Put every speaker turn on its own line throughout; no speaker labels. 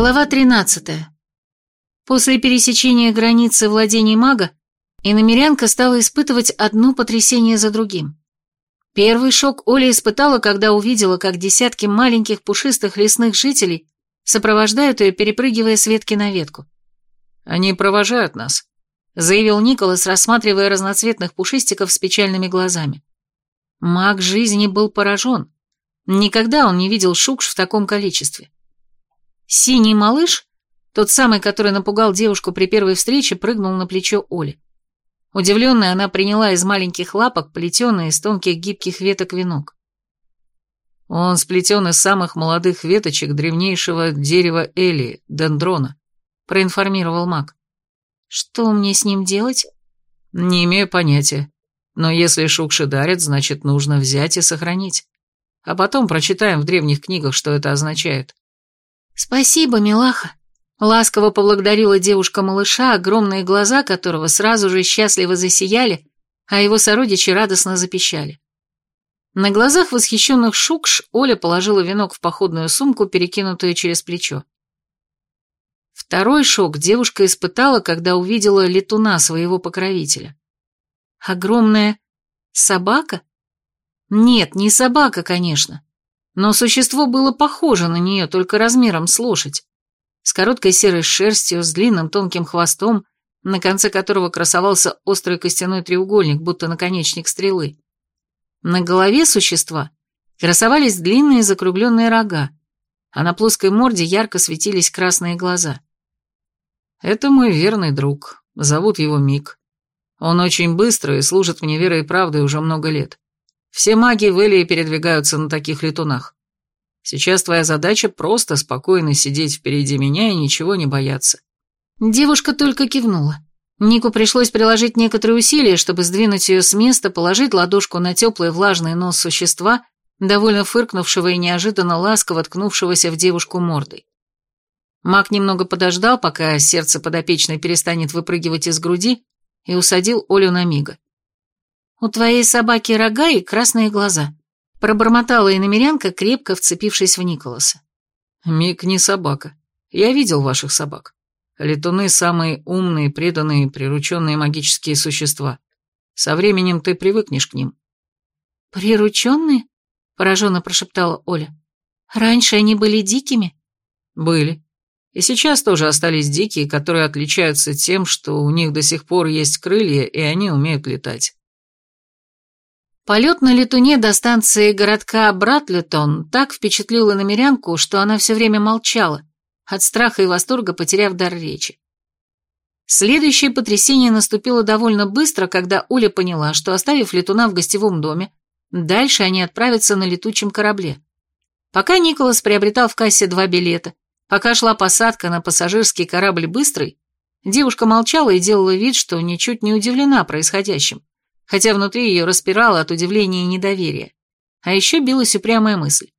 Глава 13. После пересечения границы владений мага иномерянка стала испытывать одно потрясение за другим. Первый шок Оля испытала, когда увидела, как десятки маленьких пушистых лесных жителей сопровождают ее, перепрыгивая с ветки на ветку.
«Они провожают нас», — заявил Николас, рассматривая разноцветных пушистиков с печальными глазами. Маг жизни был поражен. Никогда он не видел шукш в таком количестве. Синий малыш, тот самый, который напугал девушку при первой встрече, прыгнул на плечо Оли. Удивленная, она приняла из маленьких лапок плетеный из тонких гибких веток венок. Он сплетен из самых молодых веточек древнейшего дерева Эли, дендрона, проинформировал маг.
Что мне с ним делать?
Не имею понятия. Но если шукши дарят, значит, нужно взять и сохранить. А потом прочитаем в древних книгах, что это означает.
«Спасибо, милаха», — ласково поблагодарила девушка-малыша, огромные глаза которого сразу же счастливо засияли, а его сородичи радостно запищали. На глазах восхищенных шукш Оля положила венок в походную сумку, перекинутую через плечо. Второй шок девушка испытала, когда увидела летуна своего покровителя. Огромная собака? Нет, не собака, конечно но существо было похоже на нее, только размером с лошадь. С короткой серой шерстью, с длинным тонким хвостом, на конце которого красовался острый костяной треугольник, будто наконечник стрелы. На голове существа красовались длинные закругленные рога, а на плоской морде ярко светились красные глаза.
«Это мой верный друг. Зовут его Мик. Он очень быстрый и служит мне верой и правдой уже много лет. Все маги в Элии передвигаются на таких летунах. Сейчас твоя задача просто спокойно сидеть впереди меня и ничего не бояться».
Девушка только кивнула. Нику пришлось приложить некоторые усилия, чтобы сдвинуть ее с места, положить ладошку на теплый влажный нос существа, довольно фыркнувшего и неожиданно ласково ткнувшегося в девушку мордой. Маг немного подождал, пока сердце подопечной перестанет выпрыгивать из груди, и усадил Олю на мига. «У твоей собаки рога и красные глаза», — пробормотала иномерянка, крепко вцепившись в Николаса.
«Мик не собака. Я видел ваших собак. Летуны — самые умные, преданные, прирученные магические существа. Со временем ты привыкнешь к ним».
«Прирученные?» — пораженно прошептала Оля. «Раньше они были дикими?»
«Были. И сейчас тоже остались дикие, которые отличаются тем, что у них до сих пор есть крылья, и они умеют летать.
Полет на летуне до станции городка Братлетон так впечатлил иномерянку, что она все время молчала, от страха и восторга потеряв дар речи. Следующее потрясение наступило довольно быстро, когда Оля поняла, что, оставив летуна в гостевом доме, дальше они отправятся на летучем корабле. Пока Николас приобретал в кассе два билета, пока шла посадка на пассажирский корабль «Быстрый», девушка молчала и делала вид, что ничуть не удивлена происходящим хотя внутри ее распирало от удивления и недоверия. А еще билась упрямая мысль.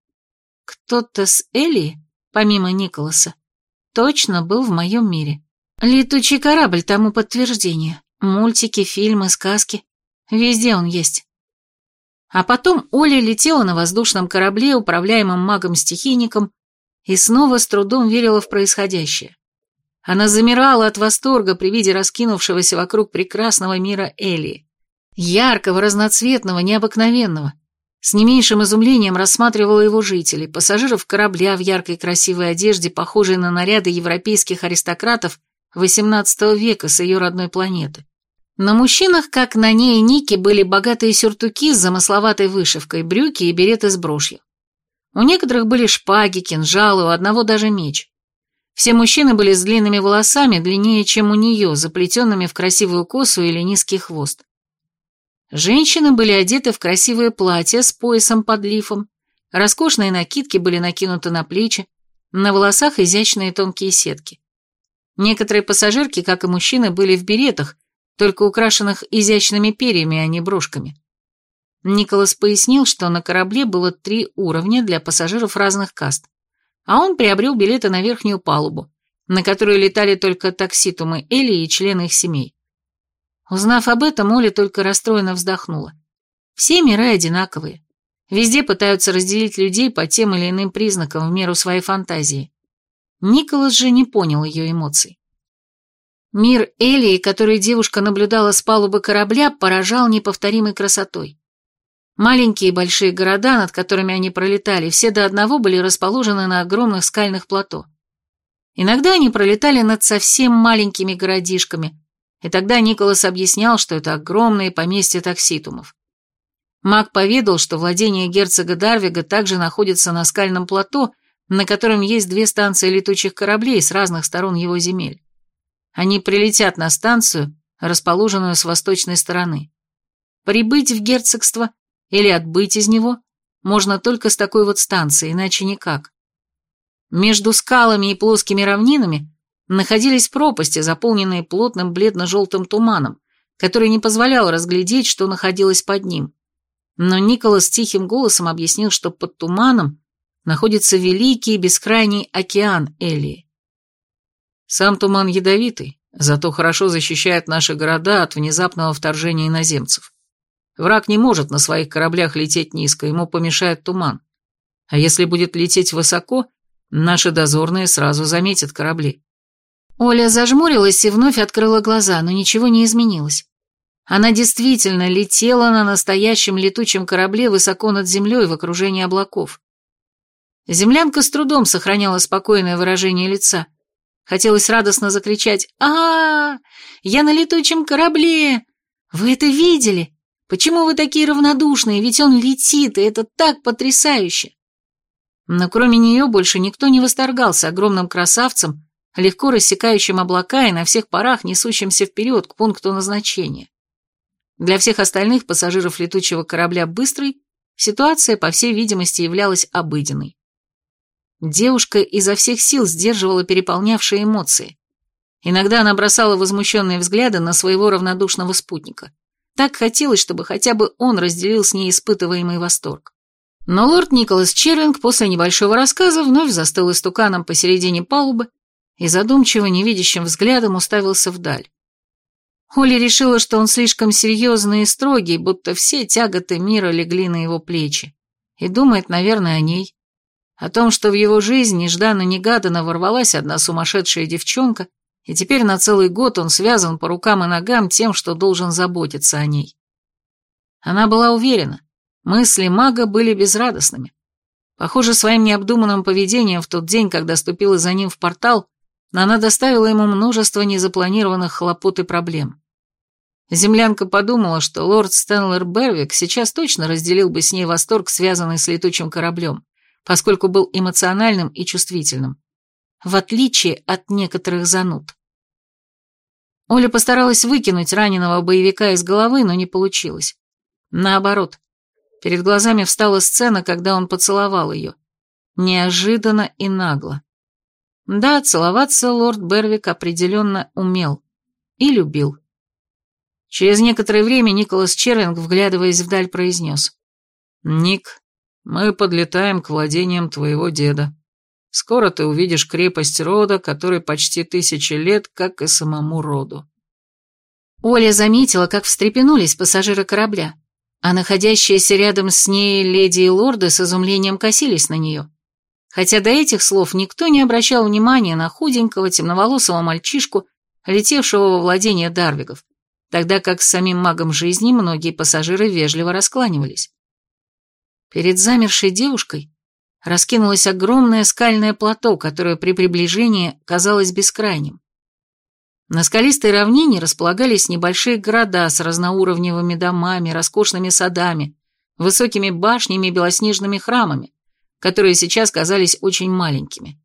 Кто-то с Элли, помимо Николаса, точно был в моем мире. Летучий корабль тому подтверждение. Мультики, фильмы, сказки. Везде он есть. А потом Оля летела на воздушном корабле, управляемом магом-стихийником, и снова с трудом верила в происходящее. Она замирала от восторга при виде раскинувшегося вокруг прекрасного мира Элии. Яркого, разноцветного, необыкновенного. С не меньшим изумлением рассматривала его жителей, пассажиров корабля в яркой красивой одежде, похожей на наряды европейских аристократов XVIII века с ее родной планеты. На мужчинах, как на ней и Нике, были богатые сюртуки с замысловатой вышивкой, брюки и береты с брошью. У некоторых были шпаги, кинжалы, у одного даже меч. Все мужчины были с длинными волосами, длиннее, чем у нее, заплетенными в красивую косу или низкий хвост. Женщины были одеты в красивые платья с поясом под лифом, роскошные накидки были накинуты на плечи, на волосах изящные тонкие сетки. Некоторые пассажирки, как и мужчины, были в беретах, только украшенных изящными перьями, а не брошками. Николас пояснил, что на корабле было три уровня для пассажиров разных каст, а он приобрел билеты на верхнюю палубу, на которую летали только такситумы Эли и члены их семей. Узнав об этом, Оля только расстроенно вздохнула. Все миры одинаковые. Везде пытаются разделить людей по тем или иным признакам в меру своей фантазии. Николас же не понял ее эмоций. Мир Элии, который девушка наблюдала с палубы корабля, поражал неповторимой красотой. Маленькие и большие города, над которыми они пролетали, все до одного были расположены на огромных скальных плато. Иногда они пролетали над совсем маленькими городишками, и тогда Николас объяснял, что это огромные поместья такситумов. Маг поведал, что владение герцога Дарвига также находится на скальном плато, на котором есть две станции летучих кораблей с разных сторон его земель. Они прилетят на станцию, расположенную с восточной стороны. Прибыть в герцогство или отбыть из него можно только с такой вот станции, иначе никак. Между скалами и плоскими равнинами находились пропасти, заполненные плотным бледно-желтым туманом, который не позволял разглядеть, что находилось под ним. Но Николас тихим голосом объяснил, что под туманом находится великий бескрайний океан Элии. Сам туман ядовитый, зато хорошо защищает наши города от внезапного вторжения иноземцев. Враг не может на своих кораблях лететь низко, ему помешает туман. А если будет лететь высоко, наши дозорные сразу заметят корабли. Оля зажмурилась и вновь открыла глаза, но ничего не изменилось. Она действительно летела на настоящем летучем корабле высоко над землей в окружении облаков. Землянка с трудом сохраняла спокойное выражение лица. Хотелось радостно закричать а, -а, -а Я на летучем корабле! Вы это видели? Почему вы такие равнодушные? Ведь он летит, и это так потрясающе!» Но кроме нее больше никто не восторгался огромным красавцем, легко рассекающим облака и на всех парах несущимся вперед к пункту назначения. Для всех остальных пассажиров летучего корабля «Быстрый» ситуация, по всей видимости, являлась обыденной. Девушка изо всех сил сдерживала переполнявшие эмоции. Иногда она бросала возмущенные взгляды на своего равнодушного спутника. Так хотелось, чтобы хотя бы он разделил с ней испытываемый восторг. Но лорд Николас Черлинг после небольшого рассказа вновь застыл истуканом посередине палубы и задумчиво невидящим взглядом уставился вдаль. Оля решила, что он слишком серьезный и строгий, будто все тяготы мира легли на его плечи, и думает, наверное, о ней. О том, что в его жизнь нежданно-негаданно ворвалась одна сумасшедшая девчонка, и теперь на целый год он связан по рукам и ногам тем, что должен заботиться о ней. Она была уверена, мысли мага были безрадостными. Похоже, своим необдуманным поведением в тот день, когда ступила за ним в портал, она доставила ему множество незапланированных хлопот и проблем. Землянка подумала, что лорд Стэнлер Бервик сейчас точно разделил бы с ней восторг, связанный с летучим кораблем, поскольку был эмоциональным и чувствительным, в отличие от некоторых зануд. Оля постаралась выкинуть раненого боевика из головы, но не получилось. Наоборот, перед глазами встала сцена, когда он поцеловал ее. Неожиданно и нагло. Да, целоваться лорд Бервик определенно умел и любил. Через некоторое время Николас Черлинг, вглядываясь вдаль, произнес. «Ник, мы подлетаем к владениям твоего деда. Скоро ты увидишь крепость рода, который почти тысячи лет, как и самому роду». Оля заметила, как встрепенулись пассажиры корабля, а находящиеся рядом с ней леди и лорды с изумлением косились на нее. Хотя до этих слов никто не обращал внимания на худенького темноволосого мальчишку, летевшего во владение Дарвигов тогда как с самим магом жизни многие пассажиры вежливо раскланивались. Перед замершей девушкой раскинулось огромное скальное плато, которое при приближении казалось бескрайним. На скалистой равнине располагались небольшие города с разноуровневыми домами, роскошными садами, высокими башнями и белоснежными храмами, которые сейчас казались очень маленькими.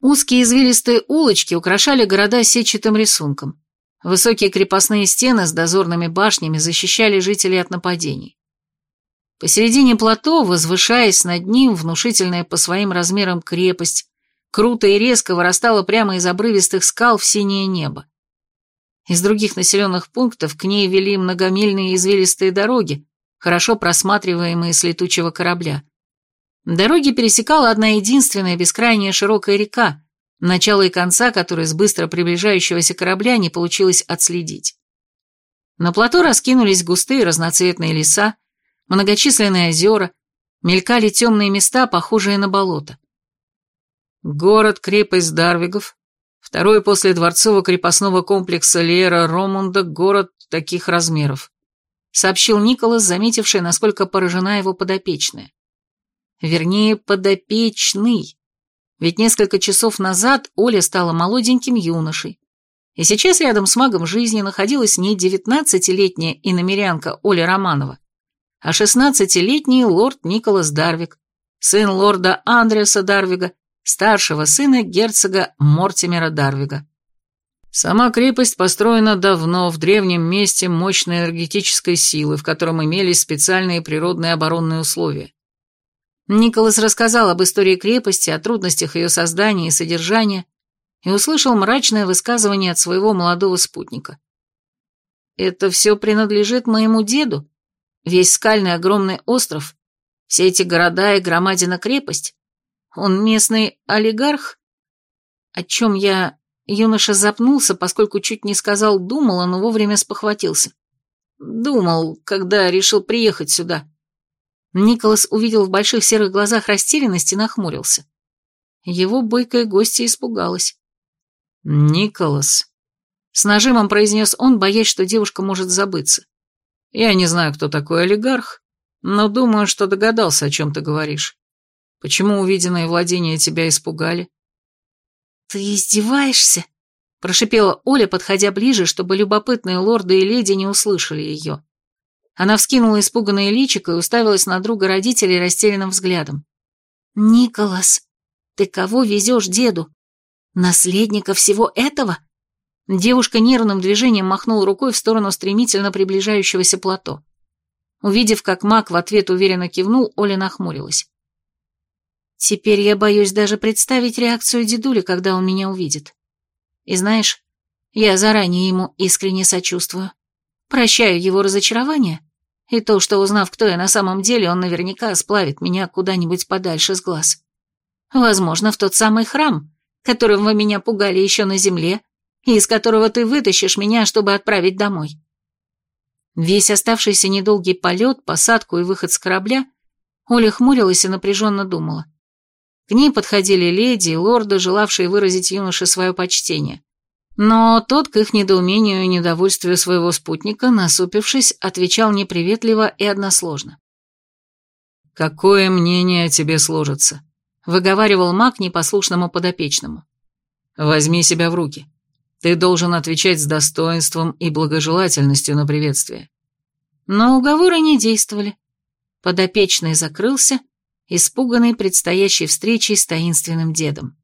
Узкие извилистые улочки украшали города сетчатым рисунком. Высокие крепостные стены с дозорными башнями защищали жителей от нападений. Посередине плато, возвышаясь над ним, внушительная по своим размерам крепость, круто и резко вырастала прямо из обрывистых скал в синее небо. Из других населенных пунктов к ней вели многомильные извилистые дороги, хорошо просматриваемые с летучего корабля. Дороги пересекала одна единственная бескрайняя широкая река, начало и конца которой с быстро приближающегося корабля не получилось отследить. На плато раскинулись густые разноцветные леса, многочисленные озера, мелькали темные места, похожие на болото.
Город-крепость Дарвигов, второй после дворцово-крепостного комплекса Лера Ромунда город таких размеров, сообщил Николас, заметивший, насколько поражена его подопечная. Вернее, подопечный. Ведь несколько часов назад Оля стала молоденьким юношей, и сейчас рядом с магом жизни находилась не девятнадцатилетняя иномерянка Оля Романова, а шестнадцатилетний лорд Николас Дарвик, сын лорда Андреаса Дарвига, старшего сына герцога Мортимера Дарвига. Сама крепость построена давно в древнем месте мощной энергетической силы, в котором имелись специальные природные оборонные условия. Николас рассказал об истории крепости, о трудностях ее создания и содержания, и услышал мрачное высказывание от своего молодого спутника. «Это все принадлежит моему деду? Весь скальный огромный остров? Все эти города и громадина крепость? Он местный олигарх?» О чем я... Юноша запнулся, поскольку чуть не сказал «думал», но вовремя спохватился. «Думал, когда решил приехать сюда». Николас увидел в больших серых глазах растерянность и нахмурился. Его бойкая гостья испугалась. «Николас», — с нажимом произнес он, боясь, что девушка может забыться. «Я не знаю, кто такой олигарх, но думаю, что догадался, о чем ты говоришь. Почему увиденные владения тебя испугали?»
«Ты издеваешься?» — прошипела Оля, подходя ближе, чтобы любопытные лорды и леди не услышали ее. Она вскинула испуганное личико и уставилась на друга родителей растерянным взглядом. «Николас, ты кого везешь деду? Наследника всего этого? Девушка нервным движением махнула рукой в сторону стремительно приближающегося плато. Увидев, как маг в ответ уверенно кивнул, Оля нахмурилась. Теперь я боюсь даже представить реакцию дедули, когда он меня увидит. И знаешь, я заранее ему искренне сочувствую. Прощаю его разочарование и то, что, узнав, кто я на самом деле, он наверняка сплавит меня куда-нибудь подальше с глаз. Возможно, в тот самый храм, которым вы меня пугали еще на земле, и из которого ты вытащишь меня, чтобы отправить домой. Весь оставшийся недолгий полет, посадку и выход с корабля Оля хмурилась и напряженно думала. К ней подходили леди и лорды, желавшие выразить юноше свое почтение. Но тот, к их недоумению и недовольствию своего спутника, насупившись, отвечал неприветливо и односложно. «Какое мнение о тебе сложится?» выговаривал маг непослушному подопечному. «Возьми себя в руки. Ты должен отвечать с достоинством и благожелательностью на приветствие». Но уговоры не действовали. Подопечный закрылся, испуганный предстоящей встречей с таинственным дедом.